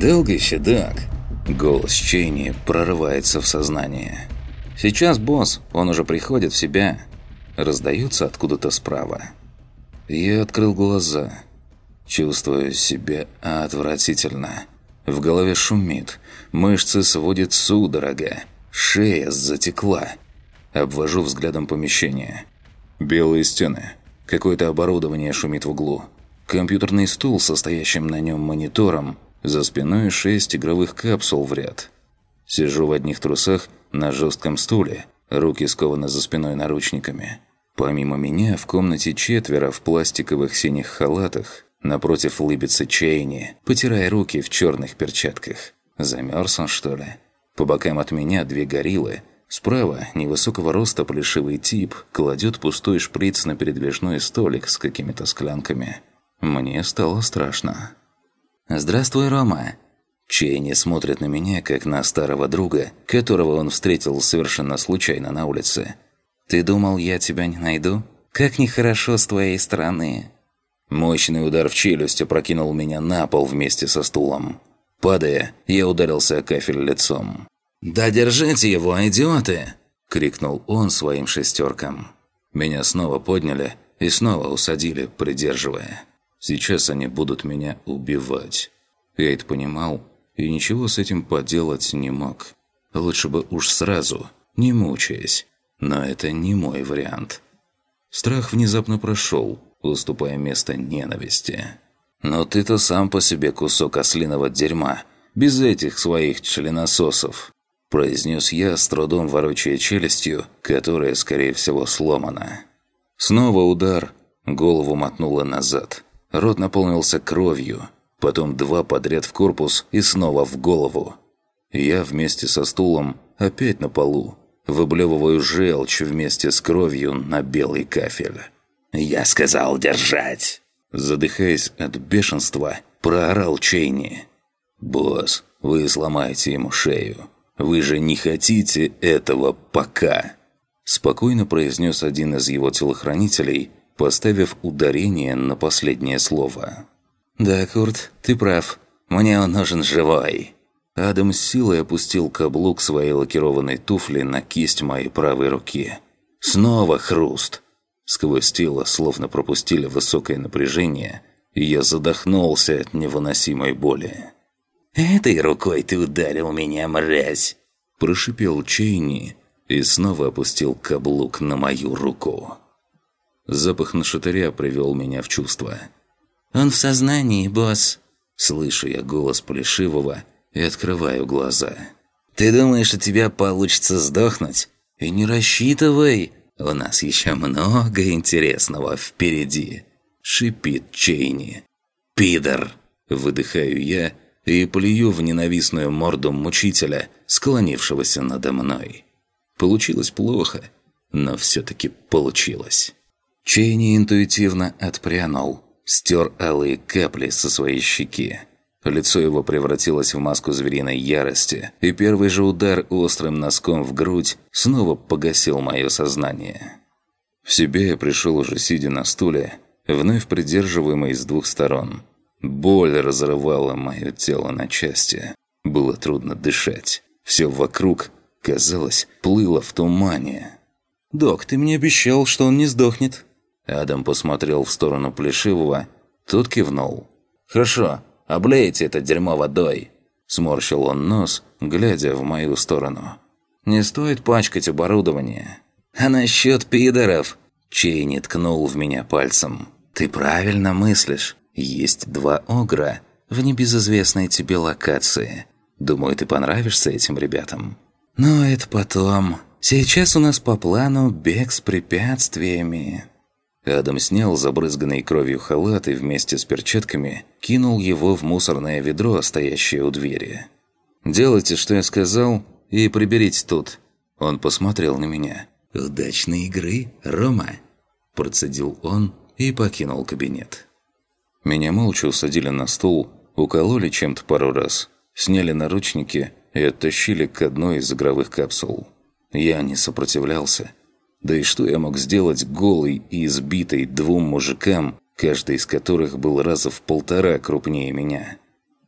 «Долго еще, Дак?» Голос Чейни прорывается в сознание. «Сейчас босс, он уже приходит в себя». Раздается откуда-то справа. Я открыл глаза. Чувствую себя отвратительно. В голове шумит, мышцы сводит судорога, шея затекла. Обвожу взглядом помещение. Белые стены. Какое-то оборудование шумит в углу. Компьютерный стул со стоящим на нем монитором. За спиной шесть игровых капсул в ряд. Сижу в одних трусах на жестком стуле, руки скованы за спиной наручниками. Помимо меня в комнате четверо в пластиковых синих халатах. Напротив лыбится Чейни, потирая руки в черных перчатках. Замерз он, что ли? По бокам от меня две гориллы. Справа невысокого роста плешивый тип кладет пустой шприц на передвижной столик с какими-то склянками. Мне стало страшно. «Здравствуй, Рома!» Чейни смотрит на меня, как на старого друга, которого он встретил совершенно случайно на улице. «Ты думал, я тебя не найду? Как нехорошо с твоей стороны!» Мощный удар в челюсть опрокинул меня на пол вместе со стулом. Падая, я ударился о кафель лицом. «Да держите его, идиоты!» – крикнул он своим шестеркам. Меня снова подняли и снова усадили, придерживая. Сейчас они будут меня убивать. Я это понимал и ничего с этим поделать не мог. Лучше бы уж сразу, не мучаясь. Но это не мой вариант. Страх внезапно прошел, уступая место ненависти. «Но ты-то сам по себе кусок ослиного дерьма, без этих своих членососов», произнес я, с трудом ворочая челюстью, которая, скорее всего, сломана. Снова удар, голову мотнуло назад. Рот наполнился кровью, потом два подряд в корпус и снова в голову. Я вместе со стулом опять на полу, выблевываю желчь вместе с кровью на белый кафель. «Я сказал держать!» Задыхаясь от бешенства, проорал Чейни. «Босс, вы сломаете ему шею. Вы же не хотите этого пока!» Спокойно произнес один из его телохранителей, поставив ударение на последнее слово. «Да, Курт, ты прав. Мне он нужен живой!» Адам с силой опустил каблук своей лакированной туфли на кисть моей правой руки. Снова хруст. Сквозь тело словно пропустили высокое напряжение, и я задохнулся от невыносимой боли. «Этой рукой ты ударил меня, мразь!» Прошипел Чейни и снова опустил каблук на мою руку. Запах нашатыря привел меня в чувство. «Он в сознании, босс!» Слышу я голос Полишивого и открываю глаза. «Ты думаешь, у тебя получится сдохнуть? И не рассчитывай! У нас еще много интересного впереди!» Шипит Чейни. «Пидор!» Выдыхаю я и плюю в ненавистную морду мучителя, склонившегося надо мной. Получилось плохо, но все-таки получилось. Чейни интуитивно отпрянул, стер алые капли со своей щеки. Лицо его превратилось в маску звериной ярости, и первый же удар острым носком в грудь снова погасил мое сознание. В себе я пришел уже сидя на стуле, вновь придерживаемый с двух сторон. Боль разрывала мое тело на части. Было трудно дышать. Все вокруг, казалось, плыло в тумане. «Док, ты мне обещал, что он не сдохнет». Адам посмотрел в сторону Плешивого, тот кивнул. «Хорошо, Облейте это дерьмо водой!» Сморщил он нос, глядя в мою сторону. «Не стоит пачкать оборудование». «А насчет пидоров?» Чейни ткнул в меня пальцем. «Ты правильно мыслишь. Есть два огра в небезызвестной тебе локации. Думаю, ты понравишься этим ребятам». «Но это потом. Сейчас у нас по плану бег с препятствиями». Адам снял забрызганный кровью халат и вместе с перчатками кинул его в мусорное ведро, стоящее у двери. «Делайте, что я сказал, и приберите тут». Он посмотрел на меня. «Удачной игры, Рома!» Процедил он и покинул кабинет. Меня молча усадили на стул, укололи чем-то пару раз, сняли наручники и оттащили к одной из игровых капсул. Я не сопротивлялся, да и что я мог сделать голый и избитый двум мужикам, каждый из которых был раза в полтора крупнее меня?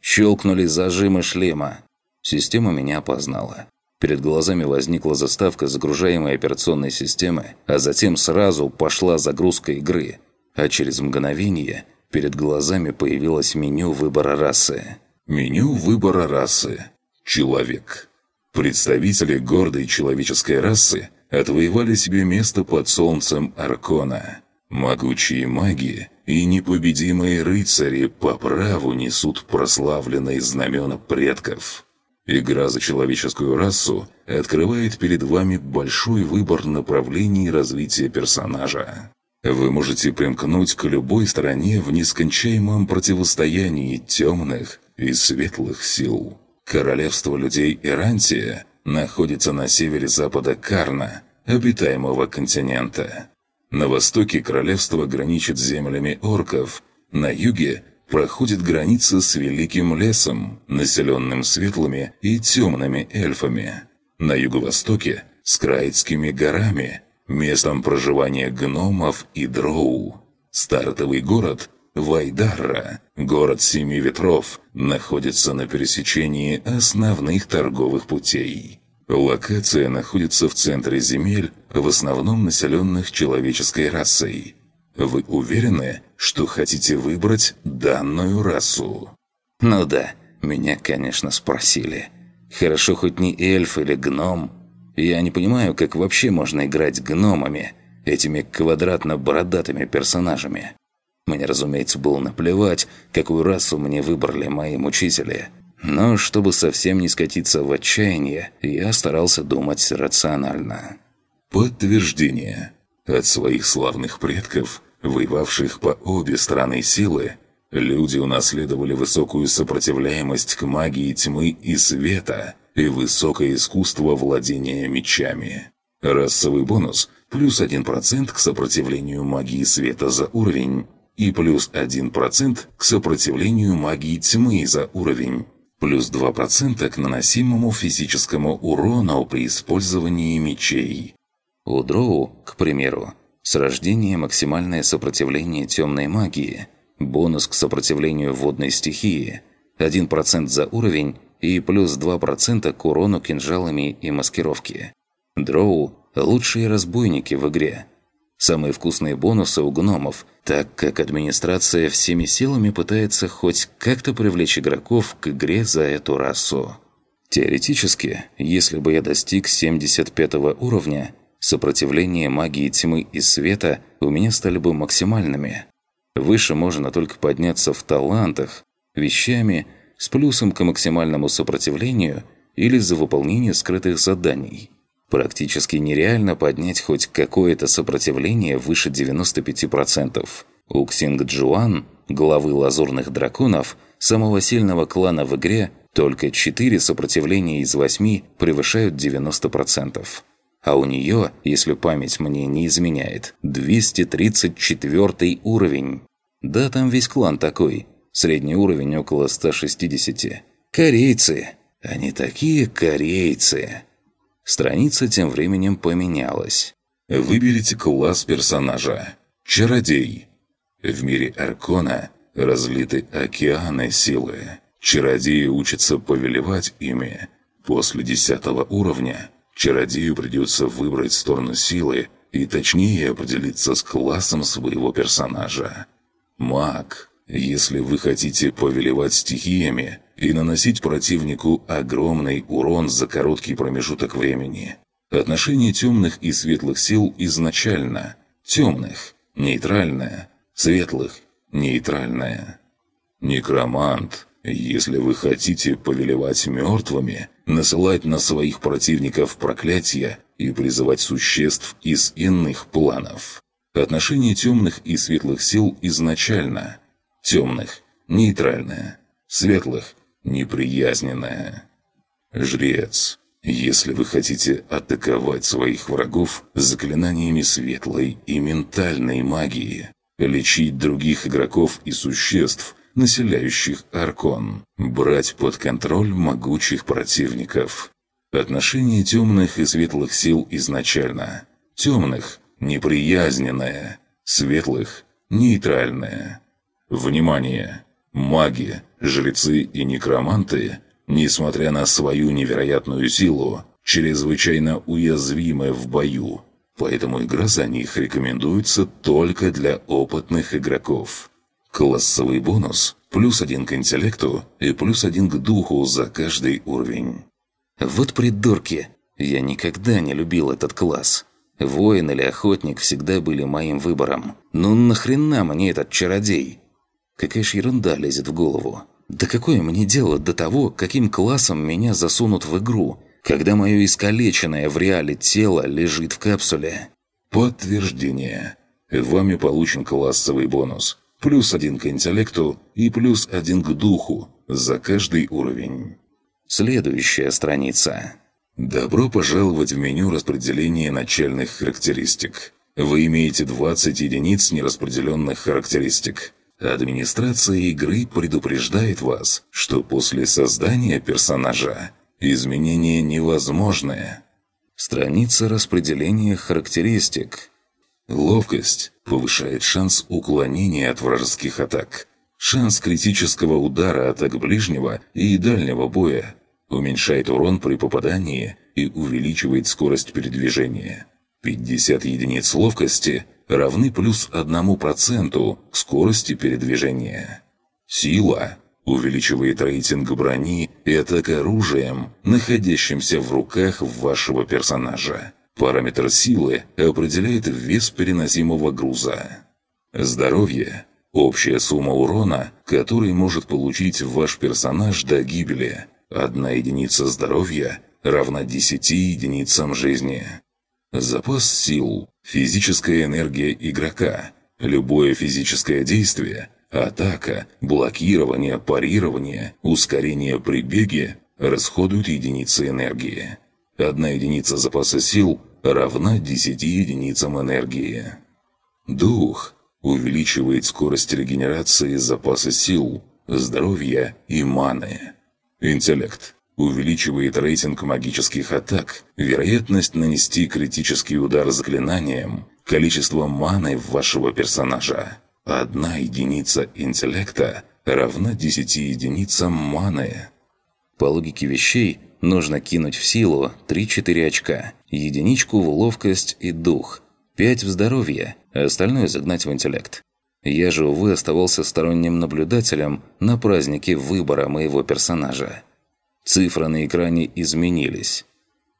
Щелкнули зажимы шлема. Система меня опознала. Перед глазами возникла заставка загружаемой операционной системы, а затем сразу пошла загрузка игры. А через мгновение перед глазами появилось меню выбора расы. Меню выбора расы. Человек. Представители гордой человеческой расы отвоевали себе место под солнцем Аркона. Могучие маги и непобедимые рыцари по праву несут прославленные знамена предков. Игра за человеческую расу открывает перед вами большой выбор направлений развития персонажа. Вы можете примкнуть к любой стороне в нескончаемом противостоянии темных и светлых сил. Королевство людей Ирантия находится на севере запада Карна, обитаемого континента. На востоке королевство граничит с землями орков, на юге проходит граница с Великим лесом, населенным светлыми и темными эльфами. На юго-востоке – с Краитскими горами, местом проживания гномов и дроу. Стартовый город – Вайдарра, город Семи Ветров, находится на пересечении основных торговых путей. Локация находится в центре земель, в основном населенных человеческой расой. Вы уверены, что хотите выбрать данную расу? Ну да, меня, конечно, спросили. Хорошо хоть не эльф или гном. Я не понимаю, как вообще можно играть гномами, этими квадратно-бородатыми персонажами. Мне, разумеется, было наплевать, какую расу мне выбрали мои мучители. Но чтобы совсем не скатиться в отчаяние, я старался думать рационально. Подтверждение. От своих славных предков воевавших по обе стороны силы, люди унаследовали высокую сопротивляемость к магии тьмы и света и высокое искусство владения мечами. Расовый бонус – плюс 1% к сопротивлению магии света за уровень и плюс 1% к сопротивлению магии тьмы за уровень, плюс 2% к наносимому физическому урону при использовании мечей. У дроу, к примеру, с рождения максимальное сопротивление темной магии, бонус к сопротивлению водной стихии, 1% за уровень и плюс 2% к урону кинжалами и маскировки. Дроу – лучшие разбойники в игре. Самые вкусные бонусы у гномов, так как администрация всеми силами пытается хоть как-то привлечь игроков к игре за эту расу. Теоретически, если бы я достиг 75 уровня – сопротивление магии тьмы и света у меня стали бы максимальными. Выше можно только подняться в талантах, вещами, с плюсом к максимальному сопротивлению или за выполнение скрытых заданий. Практически нереально поднять хоть какое-то сопротивление выше 95%. У Ксинг Джуан, главы лазурных драконов, самого сильного клана в игре, только 4 сопротивления из 8 превышают 90% а у нее, если память мне не изменяет, 234 уровень. Да, там весь клан такой. Средний уровень около 160. Корейцы. Они такие корейцы. Страница тем временем поменялась. Выберите класс персонажа. Чародей. В мире Аркона разлиты океаны силы. Чародеи учатся повелевать ими. После десятого уровня Чародею придется выбрать сторону силы и точнее определиться с классом своего персонажа. Маг. Если вы хотите повелевать стихиями и наносить противнику огромный урон за короткий промежуток времени. Отношение темных и светлых сил изначально. Темных – нейтральное, светлых – нейтральное. Некромант. Если вы хотите повелевать мертвыми – насылать на своих противников проклятия и призывать существ из иных планов. Отношение темных и светлых сил изначально. Темных – нейтральное, светлых – неприязненное. Жрец. Если вы хотите атаковать своих врагов заклинаниями светлой и ментальной магии, лечить других игроков и существ – населяющих Аркон, брать под контроль могучих противников. Отношение темных и светлых сил изначально. Темных – неприязненное, светлых – нейтральное. Внимание! Маги, жрецы и некроманты, несмотря на свою невероятную силу, чрезвычайно уязвимы в бою, поэтому игра за них рекомендуется только для опытных игроков. Классовый бонус – плюс один к интеллекту и плюс один к духу за каждый уровень. Вот придурки! Я никогда не любил этот класс. Воин или охотник всегда были моим выбором. Ну нахрена мне этот чародей? Какая ж ерунда лезет в голову. Да какое мне дело до того, каким классом меня засунут в игру, когда мое искалеченное в реале тело лежит в капсуле? Подтверждение. Вами получен классовый бонус. Плюс один к интеллекту и плюс один к духу за каждый уровень. Следующая страница. Добро пожаловать в меню распределения начальных характеристик. Вы имеете 20 единиц нераспределенных характеристик. Администрация игры предупреждает вас, что после создания персонажа изменения невозможны. Страница распределения характеристик. Ловкость повышает шанс уклонения от вражеских атак, шанс критического удара атак ближнего и дальнего боя, уменьшает урон при попадании и увеличивает скорость передвижения. 50 единиц ловкости – равны плюс одному проценту скорости передвижения. Сила увеличивает рейтинг брони и атак оружием, находящимся в руках вашего персонажа. Параметр силы определяет вес переносимого груза. Здоровье – общая сумма урона, который может получить ваш персонаж до гибели. Одна единица здоровья равна 10 единицам жизни. Запас сил Физическая энергия игрока. Любое физическое действие, атака, блокирование, парирование, ускорение при беге расходуют единицы энергии. Одна единица запаса сил равна 10 единицам энергии. Дух увеличивает скорость регенерации запаса сил, здоровья и маны. Интеллект увеличивает рейтинг магических атак, вероятность нанести критический удар заклинанием, количество маны вашего персонажа. Одна единица интеллекта равна 10 единицам маны. По логике вещей, нужно кинуть в силу 3-4 очка, единичку в ловкость и дух, 5 в здоровье, а остальное загнать в интеллект. Я же, увы, оставался сторонним наблюдателем на празднике выбора моего персонажа. Цифры на экране изменились.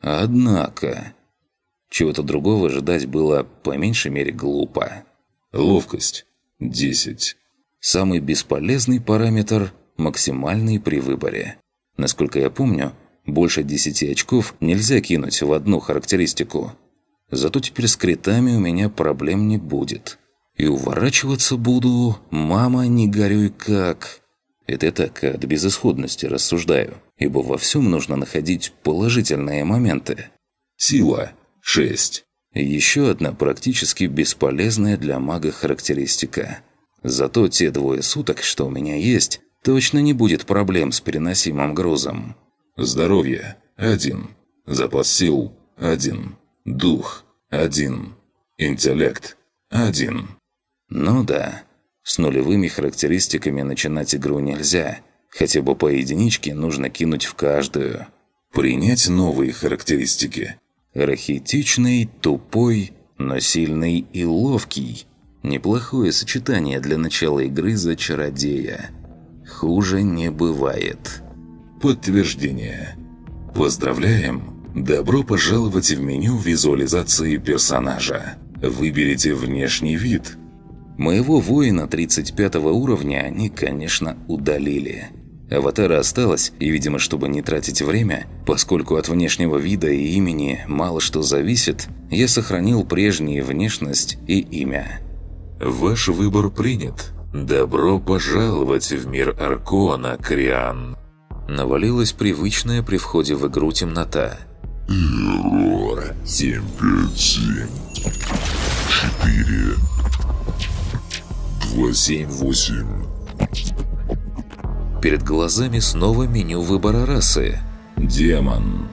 Однако... Чего-то другого ожидать было по меньшей мере глупо. Ловкость – 10. Самый бесполезный параметр – максимальный при выборе. Насколько я помню, больше 10 очков нельзя кинуть в одну характеристику. Зато теперь с критами у меня проблем не будет. И уворачиваться буду, мама, не горюй как. Это так от безысходности рассуждаю ибо во всем нужно находить положительные моменты. Сила – 6. Еще одна практически бесполезная для мага характеристика. Зато те двое суток, что у меня есть, точно не будет проблем с переносимым грузом. Здоровье – 1. Запас сил – 1. Дух – 1. Интеллект – 1. Ну да, с нулевыми характеристиками начинать игру нельзя – Хотя бы по единичке нужно кинуть в каждую. Принять новые характеристики. Рахитичный, тупой, но сильный и ловкий. Неплохое сочетание для начала игры за чародея. Хуже не бывает. Подтверждение. Поздравляем! Добро пожаловать в меню визуализации персонажа. Выберите внешний вид. Моего воина 35 уровня они, конечно, удалили. Аватара осталось, и, видимо, чтобы не тратить время, поскольку от внешнего вида и имени мало что зависит, я сохранил прежнюю внешность и имя. «Ваш выбор принят. Добро пожаловать в мир Аркона, Криан!» Навалилась привычная при входе в игру темнота. «Эррор 757 4 278 Перед глазами снова меню выбора расы. Демон.